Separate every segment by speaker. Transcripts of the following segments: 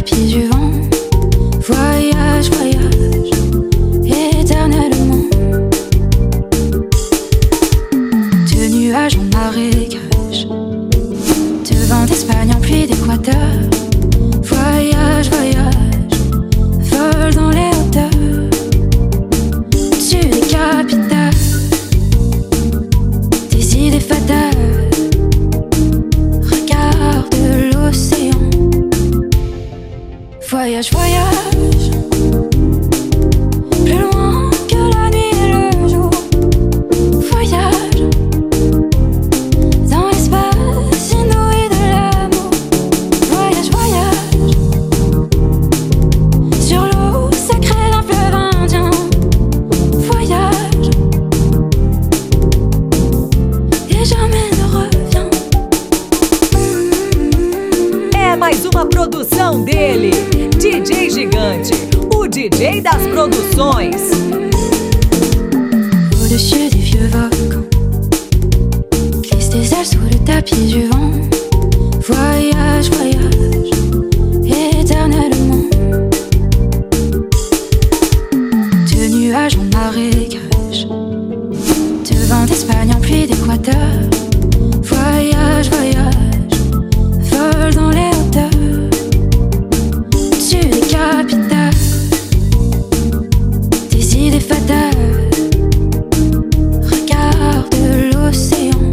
Speaker 1: papier du vent. voyage, voyage.
Speaker 2: uma produção dele, DJ Gigante, o DJ das produções.
Speaker 1: Au-dessus des vieux volcans, glisse des ailes sous le tapis du vent. Voyage, voyage, éternellement. De nuages en marécage c'est. Regarde l'océan.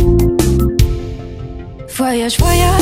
Speaker 1: Voyage, voyage.